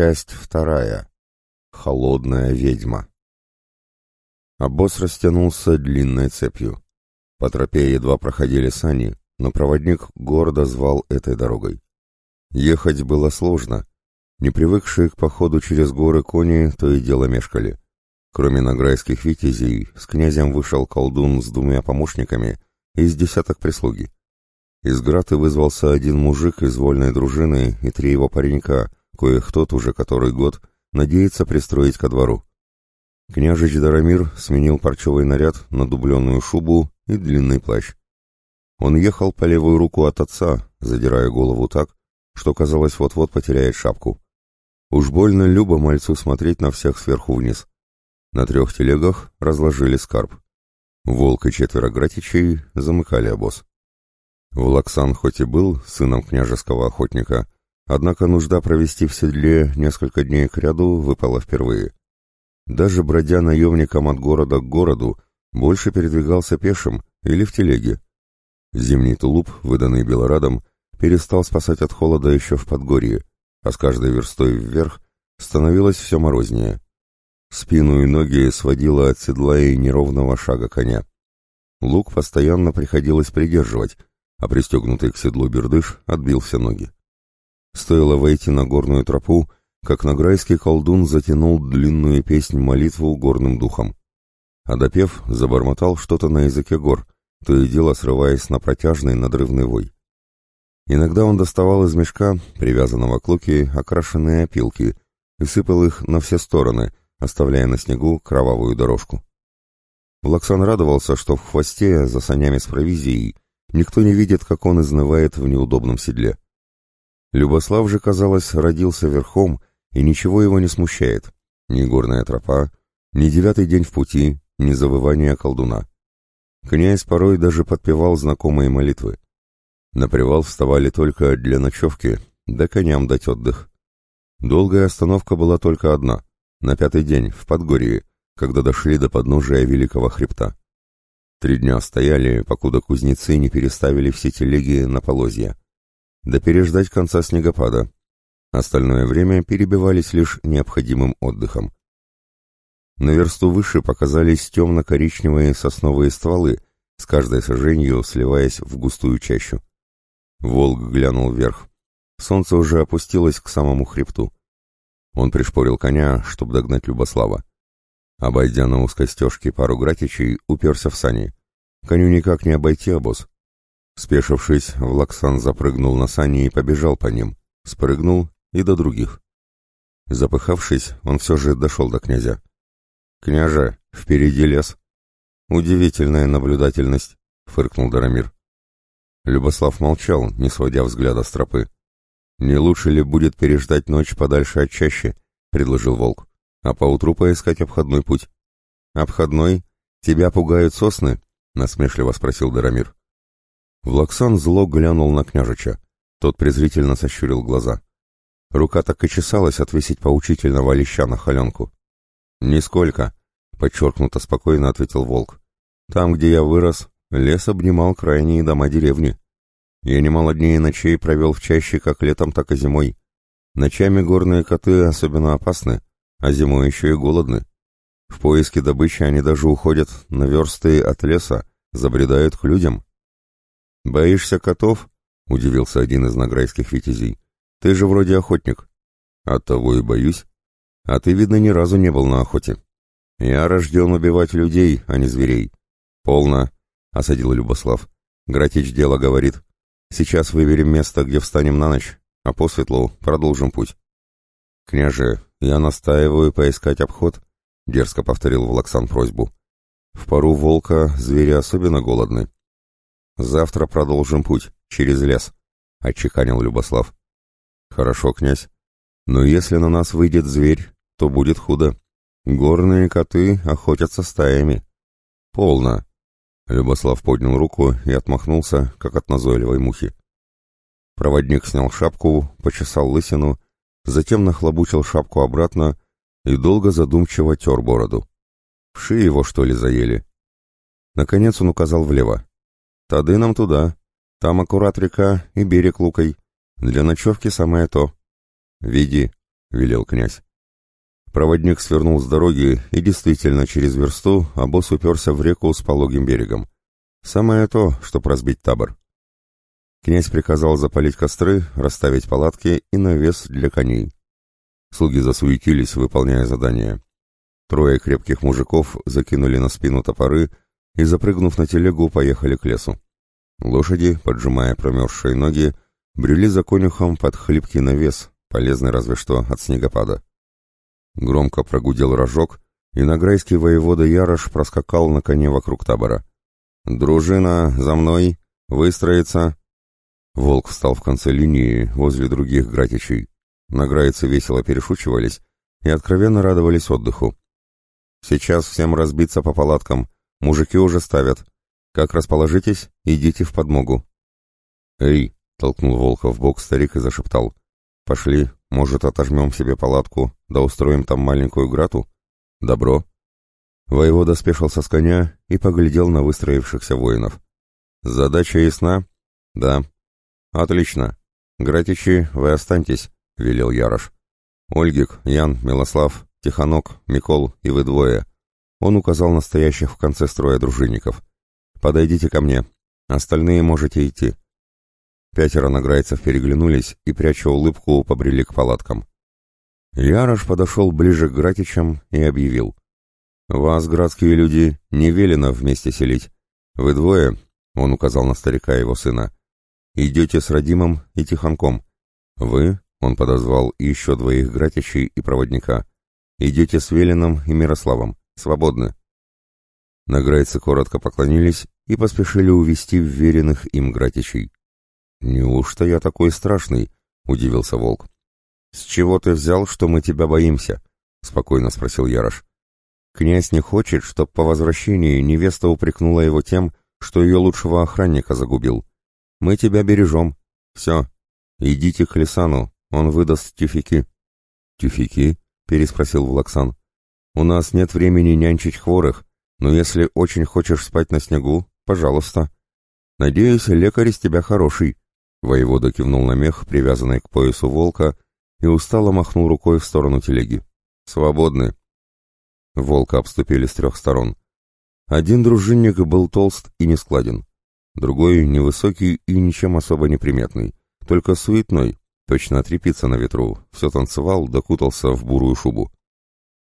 Часть вторая. Холодная ведьма. Обоз растянулся длинной цепью. По тропе едва проходили сани, но проводник гордо звал этой дорогой. Ехать было сложно. Не привыкшие к походу через горы кони то и дело мешкали. Кроме награйских витязей, с князем вышел колдун с двумя помощниками и с десяток прислуги. Из Граты вызвался один мужик из вольной дружины и три его паренька — коих тот уже который год надеется пристроить ко двору. Княжич Дарамир сменил парчевый наряд на дубленную шубу и длинный плащ. Он ехал по левую руку от отца, задирая голову так, что казалось вот-вот потеряет шапку. Уж больно любо мальцу смотреть на всех сверху вниз. На трех телегах разложили скарб. Волк и четверо гратичей замыкали обоз. Влаксан хоть и был сыном княжеского охотника, Однако нужда провести в седле несколько дней к ряду выпала впервые. Даже бродя наемником от города к городу, больше передвигался пешим или в телеге. Зимний тулуп, выданный Белорадом, перестал спасать от холода еще в Подгорье, а с каждой верстой вверх становилось все морознее. Спину и ноги сводило от седла и неровного шага коня. Лук постоянно приходилось придерживать, а пристегнутый к седлу бердыш отбил все ноги. Стоило войти на горную тропу, как награйский колдун затянул длинную песнь-молитву горным духом. А допев, забормотал что-то на языке гор, то и дело срываясь на протяжный надрывный вой. Иногда он доставал из мешка, привязанного к луке, окрашенные опилки, и сыпал их на все стороны, оставляя на снегу кровавую дорожку. Влаксан радовался, что в хвосте, за санями с провизией, никто не видит, как он изнывает в неудобном седле. Любослав же, казалось, родился верхом, и ничего его не смущает. Ни горная тропа, ни девятый день в пути, ни завывание колдуна. Князь порой даже подпевал знакомые молитвы. На привал вставали только для ночевки, да коням дать отдых. Долгая остановка была только одна, на пятый день, в Подгорье, когда дошли до подножия Великого Хребта. Три дня стояли, покуда кузнецы не переставили все телеги на полозья да переждать конца снегопада. Остальное время перебивались лишь необходимым отдыхом. На версту выше показались темно-коричневые сосновые стволы, с каждой сожженью сливаясь в густую чащу. Волк глянул вверх. Солнце уже опустилось к самому хребту. Он пришпорил коня, чтобы догнать Любослава. Обойдя на узкой стежке пару гратичей, уперся в сани. Коню никак не обойти обоз. Спешившись, Влаксан запрыгнул на сани и побежал по ним, спрыгнул и до других. Запыхавшись, он все же дошел до князя. «Княже, впереди лес». «Удивительная наблюдательность», — фыркнул Дарамир. Любослав молчал, не сводя взгляда с тропы. «Не лучше ли будет переждать ночь подальше от чащи?» — предложил волк. «А поутру поискать обходной путь». «Обходной? Тебя пугают сосны?» — насмешливо спросил Дарамир. Влаксан зло глянул на княжича. Тот презрительно сощурил глаза. Рука так и чесалась отвесить поучительного леща на холенку. «Нисколько», — подчеркнуто спокойно ответил волк. «Там, где я вырос, лес обнимал крайние дома деревни. Я немало дней и ночей провел в чаще как летом, так и зимой. Ночами горные коты особенно опасны, а зимой еще и голодны. В поиске добычи они даже уходят на версты от леса, забредают к людям». «Боишься котов?» — удивился один из награйских витязей. «Ты же вроде охотник». «Оттого и боюсь. А ты, видно, ни разу не был на охоте». «Я рожден убивать людей, а не зверей». «Полно», — осадил Любослав. «Гратич дело говорит. Сейчас выберем место, где встанем на ночь, а по светлу продолжим путь». «Княже, я настаиваю поискать обход», — дерзко повторил Влаксан просьбу. «В пару волка звери особенно голодны. Завтра продолжим путь, через лес», — отчеканил Любослав. «Хорошо, князь. Но если на нас выйдет зверь, то будет худо. Горные коты охотятся стаями». «Полно». Любослав поднял руку и отмахнулся, как от назойливой мухи. Проводник снял шапку, почесал лысину, затем нахлобучил шапку обратно и долго задумчиво тер бороду. Вши его, что ли, заели? Наконец он указал влево. Тады нам туда. Там аккурат река и берег лукой. Для ночевки самое то. Веди. — велел князь. Проводник свернул с дороги, и действительно через версту обоз уперся в реку с пологим берегом. Самое то, чтобы разбить табор. Князь приказал запалить костры, расставить палатки и навес для коней. Слуги засуетились, выполняя задание. Трое крепких мужиков закинули на спину топоры и, запрыгнув на телегу, поехали к лесу. Лошади, поджимая промерзшие ноги, брели за конюхом под хлипкий навес, полезный разве что от снегопада. Громко прогудел рожок, и награйский воевода Ярош проскакал на коне вокруг табора. «Дружина, за мной! Выстроиться!» Волк встал в конце линии, возле других гратичей. Награйцы весело перешучивались и откровенно радовались отдыху. «Сейчас всем разбиться по палаткам. Мужики уже ставят. Как расположитесь, идите в подмогу». «Эй!» — толкнул Волка в бок старик и зашептал. «Пошли, может, отожмем себе палатку, да устроим там маленькую грату? Добро. Воевода спешился с коня и поглядел на выстроившихся воинов. Задача ясна? Да. Отлично. Гратичи, вы останьтесь, велел Ярош. Ольгик, Ян, Милослав, Тихонок, Микол и вы двое. Он указал настоящих в конце строя дружинников. Подойдите ко мне. Остальные можете идти. Пятеро награйцев переглянулись и, пряча улыбку, побрели к палаткам. Ярош подошел ближе к Гратичам и объявил. «Вас, градские люди, не велено вместе селить. Вы двое, — он указал на старика и его сына, — идете с Радимом и Тихонком. Вы, — он подозвал еще двоих Гратичей и проводника, — идете с Велином и Мирославом. Свободны». Награйцы коротко поклонились и поспешили увести вверенных им Гратичей. «Неужто я такой страшный?» — удивился волк. «С чего ты взял, что мы тебя боимся?» — спокойно спросил Ярош. «Князь не хочет, чтоб по возвращении невеста упрекнула его тем, что ее лучшего охранника загубил. Мы тебя бережем. Все. Идите к Лисану, он выдаст тюфяки». «Тюфяки?» — переспросил Влаксан. «У нас нет времени нянчить хворых, но если очень хочешь спать на снегу, пожалуйста. Надеюсь, лекарь из тебя хороший». Воевода кивнул на мех, привязанный к поясу волка, и устало махнул рукой в сторону телеги. «Свободны!» Волка обступили с трех сторон. Один дружинник был толст и нескладен, другой невысокий и ничем особо неприметный, только суетной, точно трепится на ветру, все танцевал, докутался в бурую шубу.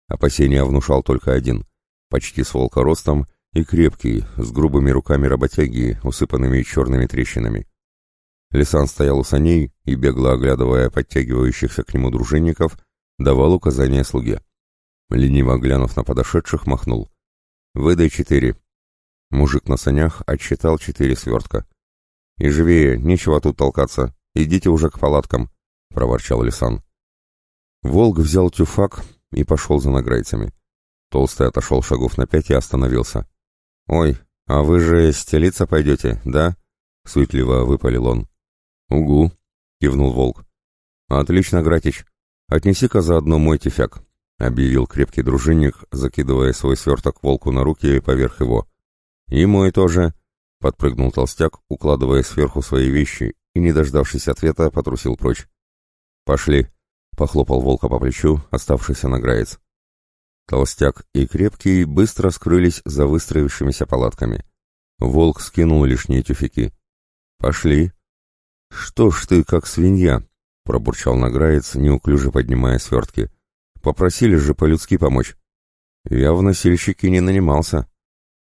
Опасения внушал только один, почти с волка ростом и крепкий, с грубыми руками работяги, усыпанными черными трещинами. Лисан стоял у саней и, бегло оглядывая подтягивающихся к нему дружинников, давал указания слуге. Лениво глянув на подошедших, махнул. «Выдай четыре». Мужик на санях отсчитал четыре свертка. «И живее, нечего тут толкаться. Идите уже к палаткам», — проворчал Лисан. Волк взял тюфак и пошел за награйцами. Толстый отошел шагов на пять и остановился. «Ой, а вы же стелиться пойдете, да?» — суетливо выпалил он. «Угу», — кивнул волк. «Отлично, Гратич. Отнеси-ка заодно мой тефяк», — объявил крепкий дружинник, закидывая свой сверток волку на руки поверх его. «И мой тоже», — подпрыгнул толстяк, укладывая сверху свои вещи, и, не дождавшись ответа, потрусил прочь. «Пошли», — похлопал волка по плечу, оставшийся награец. Толстяк и крепкий быстро скрылись за выстроившимися палатками. Волк скинул лишние тюфяки. «Пошли», «Что ж ты, как свинья?» — пробурчал награец, неуклюже поднимая свертки. «Попросили же по-людски помочь». «Я в носильщике не нанимался».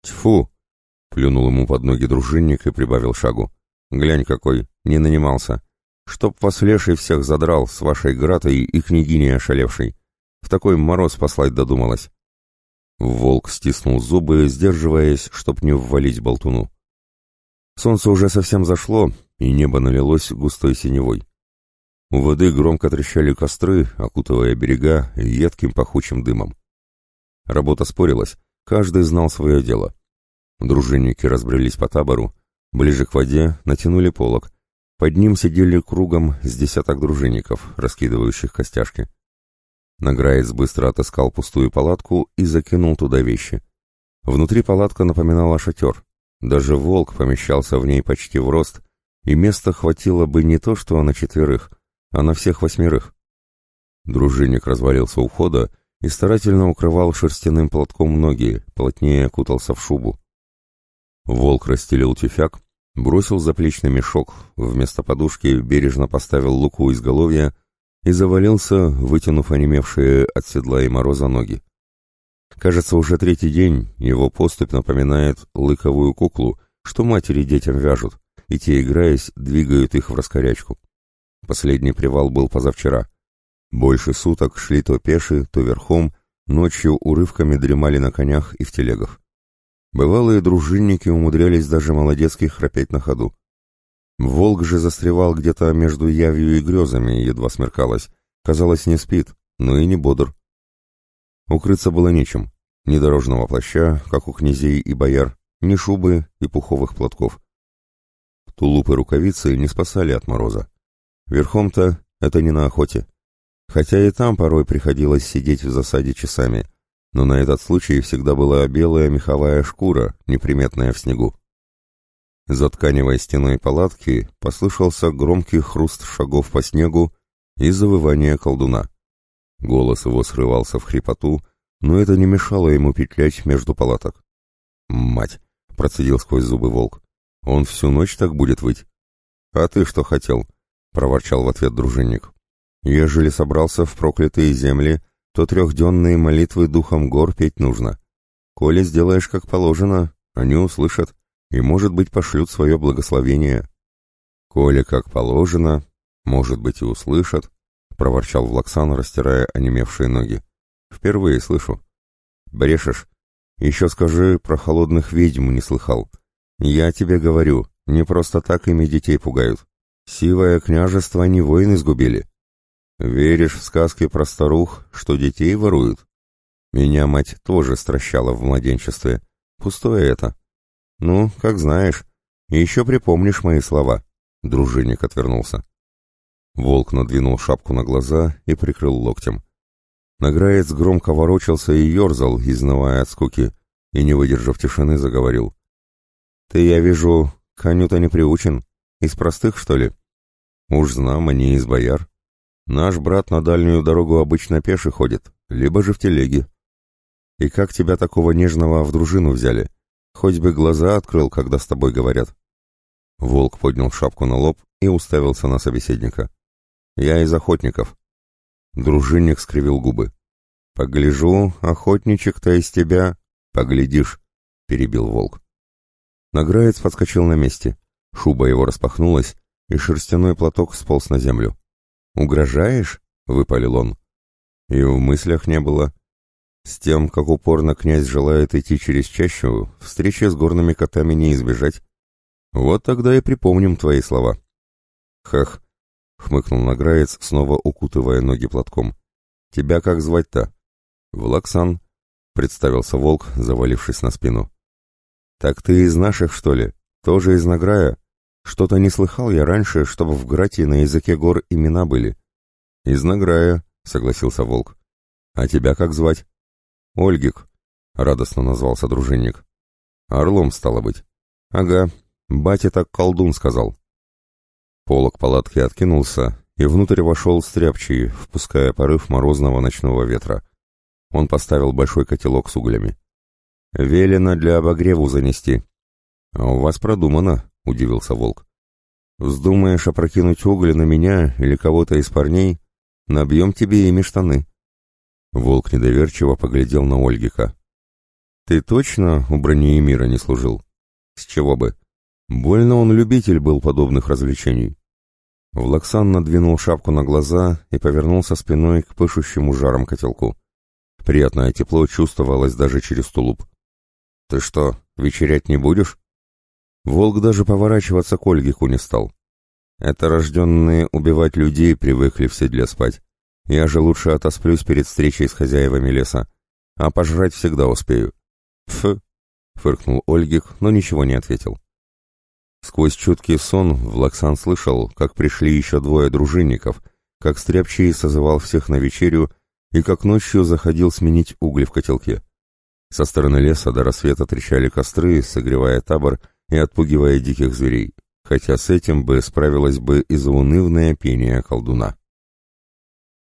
«Тьфу!» — плюнул ему под ноги дружинник и прибавил шагу. «Глянь какой, не нанимался. Чтоб вас леший всех задрал с вашей гратой и княгиней ошалевшей. В такой мороз послать додумалась». Волк стиснул зубы, сдерживаясь, чтоб не ввалить болтуну. Солнце уже совсем зашло, и небо налилось густой синевой. У воды громко трещали костры, окутывая берега едким пахучим дымом. Работа спорилась, каждый знал свое дело. Дружинники разбрелись по табору, ближе к воде натянули полог. Под ним сидели кругом с десяток дружинников, раскидывающих костяшки. Награец быстро отыскал пустую палатку и закинул туда вещи. Внутри палатка напоминала шатер. Даже волк помещался в ней почти в рост, и места хватило бы не то что на четверых, а на всех восьмерых. Дружинник развалился у входа и старательно укрывал шерстяным платком ноги, плотнее окутался в шубу. Волк расстелил тюфяк, бросил заплечный мешок, вместо подушки бережно поставил луку изголовья и завалился, вытянув онемевшие от седла и мороза ноги. Кажется, уже третий день его поступь напоминает лыковую куклу, что матери детям вяжут, и те, играясь, двигают их в раскорячку. Последний привал был позавчера. Больше суток шли то пеши, то верхом, ночью урывками дремали на конях и в телегах. Бывалые дружинники умудрялись даже молодецки храпеть на ходу. Волк же застревал где-то между явью и грезами, едва смеркалось. Казалось, не спит, но и не бодр. Укрыться было нечем. Ни дорожного плаща, как у князей и бояр, ни шубы и пуховых платков. Тулупы и рукавицы не спасали от мороза. Верхом-то это не на охоте. Хотя и там порой приходилось сидеть в засаде часами — но на этот случай всегда была белая меховая шкура, неприметная в снегу. За тканевой стеной палатки послышался громкий хруст шагов по снегу и завывание колдуна. Голос его срывался в хрипоту, но это не мешало ему петлять между палаток. «Мать!» — процедил сквозь зубы волк. «Он всю ночь так будет выть?» «А ты что хотел?» — проворчал в ответ дружинник. «Ежели собрался в проклятые земли, то трехденные молитвы духом гор петь нужно. Коли сделаешь как положено, они услышат и, может быть, пошлют свое благословение. Коли как положено, может быть, и услышат, — проворчал Влаксан, растирая онемевшие ноги. Впервые слышу. Брешешь. Еще скажи, про холодных ведьм не слыхал. Я тебе говорю, не просто так ими детей пугают. Сивое княжество не воины сгубили. Веришь в сказки про старух, что детей воруют? Меня мать тоже стращала в младенчестве. Пустое это. Ну, как знаешь. Еще припомнишь мои слова. Дружинник отвернулся. Волк надвинул шапку на глаза и прикрыл локтем. Награец громко ворочался и ерзал, изнывая от скуки, и, не выдержав тишины, заговорил. «Ты, я вижу, коню-то не приучен. Из простых, что ли?» «Уж знам, они из бояр. Наш брат на дальнюю дорогу обычно пеше ходит, либо же в телеге. И как тебя такого нежного в дружину взяли? Хоть бы глаза открыл, когда с тобой говорят. Волк поднял шапку на лоб и уставился на собеседника. Я из охотников. Дружинник скривил губы. Погляжу, охотничек-то из тебя. Поглядишь, перебил волк. Награец подскочил на месте. Шуба его распахнулась, и шерстяной платок сполз на землю. «Угрожаешь?» — выпалил он. И в мыслях не было. С тем, как упорно князь желает идти через чащу, встречи с горными котами не избежать. Вот тогда и припомним твои слова. Хах, хмыкнул награец, снова укутывая ноги платком. Тебя как звать-то? Влаксан, представился волк, завалившись на спину. Так ты из наших, что ли? Тоже из награя? Что-то не слыхал я раньше, чтобы в Грате на языке гор имена были. Из Награя, согласился Волк. А тебя как звать? Ольгик, радостно назвался дружинник. Орлом стало быть. Ага, батя так колдун сказал. Полок палатки откинулся, и внутрь вошел стряпчий, впуская порыв морозного ночного ветра. Он поставил большой котелок с углями. «Велено для обогреву занести». «А у вас продумано», — удивился Волк. «Вздумаешь опрокинуть уголь на меня или кого-то из парней, набьем тебе ими штаны». Волк недоверчиво поглядел на Ольгика. «Ты точно у Бронеемира не служил?» «С чего бы? Больно он любитель был подобных развлечений». Влаксан надвинул шапку на глаза и повернулся спиной к пышущему жаром котелку. Приятное тепло чувствовалось даже через тулуп. «Ты что, вечерять не будешь?» Волк даже поворачиваться к Ольгику не стал. Это рожденные убивать людей привыкли в седле спать. Я же лучше отосплюсь перед встречей с хозяевами леса. А пожрать всегда успею. Ф, фыркнул Ольгик, но ничего не ответил. Сквозь чуткий сон Влаксан слышал, как пришли еще двое дружинников, как Стряпчий созывал всех на вечерю и как ночью заходил сменить угли в котелке. Со стороны леса до рассвета трещали костры, согревая табор и отпугивая диких зверей, хотя с этим бы справилось бы и заунывное пение колдуна.